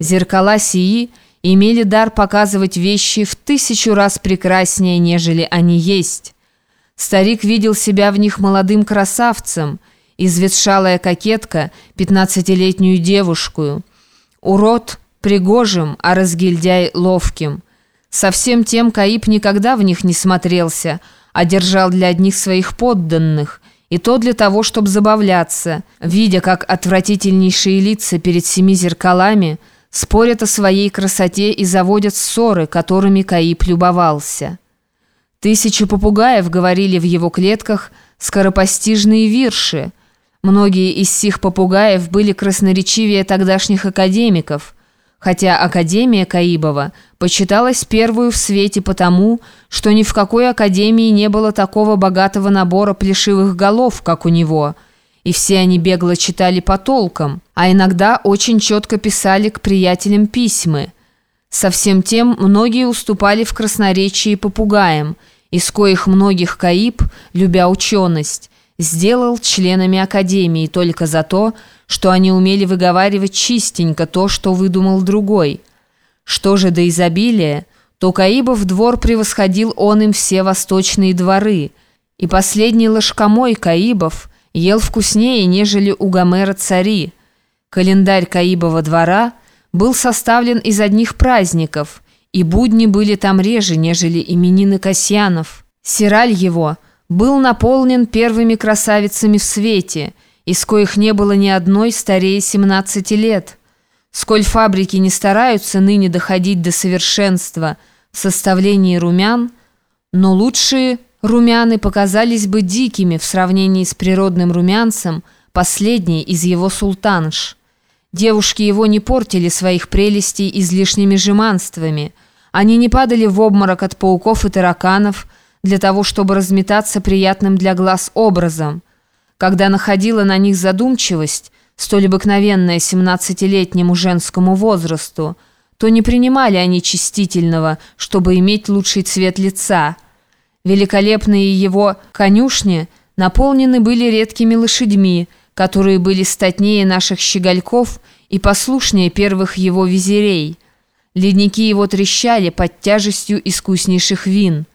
Зеркала сии имели дар показывать вещи в тысячу раз прекраснее, нежели они есть. Старик видел себя в них молодым красавцем, изветшалая кокетка – пятнадцатилетнюю девушку, урод – пригожим, а разгильдяй – ловким. Совсем тем Каиб никогда в них не смотрелся, а держал для одних своих подданных, и то для того, чтобы забавляться, видя, как отвратительнейшие лица перед семи зеркалами – спорят о своей красоте и заводят ссоры, которыми Каип любовался. Тысячи попугаев говорили в его клетках скоропостижные вирши. Многие из сих попугаев были красноречивее тогдашних академиков, хотя Академия Каибова почиталась первую в свете потому, что ни в какой академии не было такого богатого набора плешивых голов, как у него – и все они бегло читали по толкам, а иногда очень четко писали к приятелям письмы. Совсем тем многие уступали в красноречии попугаям, из коих многих Каиб, любя ученость, сделал членами Академии только за то, что они умели выговаривать чистенько то, что выдумал другой. Что же до изобилия, то Каибов двор превосходил он им все восточные дворы, и последний ложкомой Каибов – ел вкуснее, нежели у Гомера цари. Календарь Каибова двора был составлен из одних праздников, и будни были там реже, нежели именины Касьянов. Сираль его был наполнен первыми красавицами в свете, из коих не было ни одной старее 17 лет. Сколь фабрики не стараются ныне доходить до совершенства в составлении румян, но лучшие – Румяны показались бы дикими в сравнении с природным румянцем, последней из его султанш. Девушки его не портили своих прелестей излишними жеманствами. Они не падали в обморок от пауков и тараканов для того, чтобы разметаться приятным для глаз образом. Когда находила на них задумчивость, столь обыкновенная семнадцатилетнему женскому возрасту, то не принимали они чистительного, чтобы иметь лучший цвет лица – Великолепные его конюшни наполнены были редкими лошадьми, которые были статнее наших щегольков и послушнее первых его визирей. Ледники его трещали под тяжестью искуснейших вин.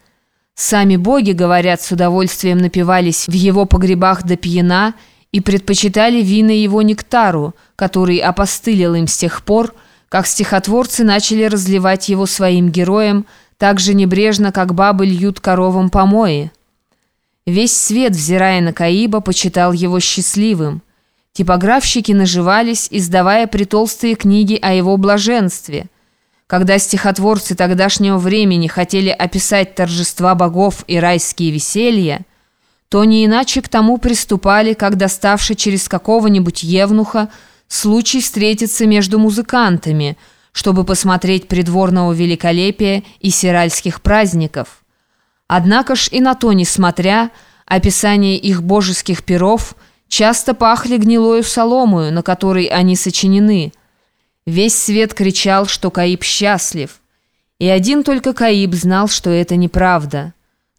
Сами боги, говорят, с удовольствием напивались в его погребах до пьяна и предпочитали вина его нектару, который опостылил им с тех пор, как стихотворцы начали разливать его своим героям, так же небрежно, как бабы льют коровам помои. Весь свет, взирая на Каиба, почитал его счастливым. Типографщики наживались, издавая притолстые книги о его блаженстве. Когда стихотворцы тогдашнего времени хотели описать торжества богов и райские веселья, то не иначе к тому приступали, как доставший через какого-нибудь евнуха случай встретиться между музыкантами – чтобы посмотреть придворного великолепия и сиральских праздников. Однако ж и на то несмотря, описание их божеских перов часто пахли гнилою соломою, на которой они сочинены. Весь свет кричал, что Каиб счастлив. И один только Каиб знал, что это неправда.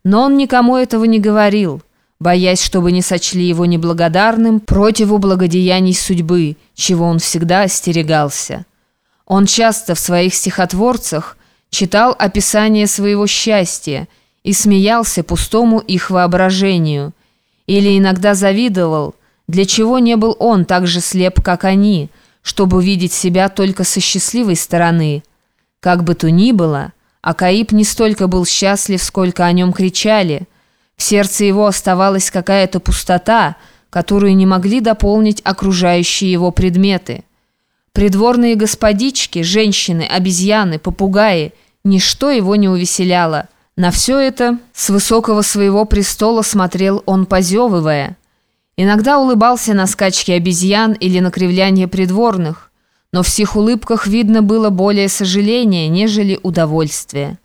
Но он никому этого не говорил, боясь, чтобы не сочли его неблагодарным противу благодеяний судьбы, чего он всегда остерегался. Он часто в своих стихотворцах читал описание своего счастья и смеялся пустому их воображению, или иногда завидовал, для чего не был он так же слеп, как они, чтобы увидеть себя только со счастливой стороны. Как бы то ни было, Акаиб не столько был счастлив, сколько о нем кричали. В сердце его оставалась какая-то пустота, которую не могли дополнить окружающие его предметы. Придворные господички, женщины, обезьяны, попугаи – ничто его не увеселяло. На все это с высокого своего престола смотрел он, позевывая. Иногда улыбался на скачки обезьян или на кривляние придворных, но в сих улыбках видно было более сожаления, нежели удовольствия.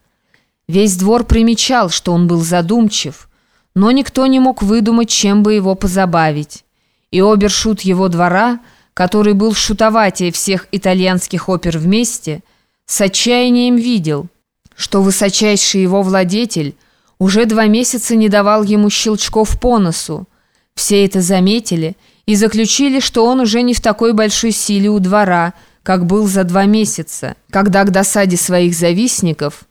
Весь двор примечал, что он был задумчив, но никто не мог выдумать, чем бы его позабавить. И обершут его двора – который был шутоватее всех итальянских опер вместе, с отчаянием видел, что высочайший его владетель уже два месяца не давал ему щелчков по носу. Все это заметили и заключили, что он уже не в такой большой силе у двора, как был за два месяца, когда к досаде своих завистников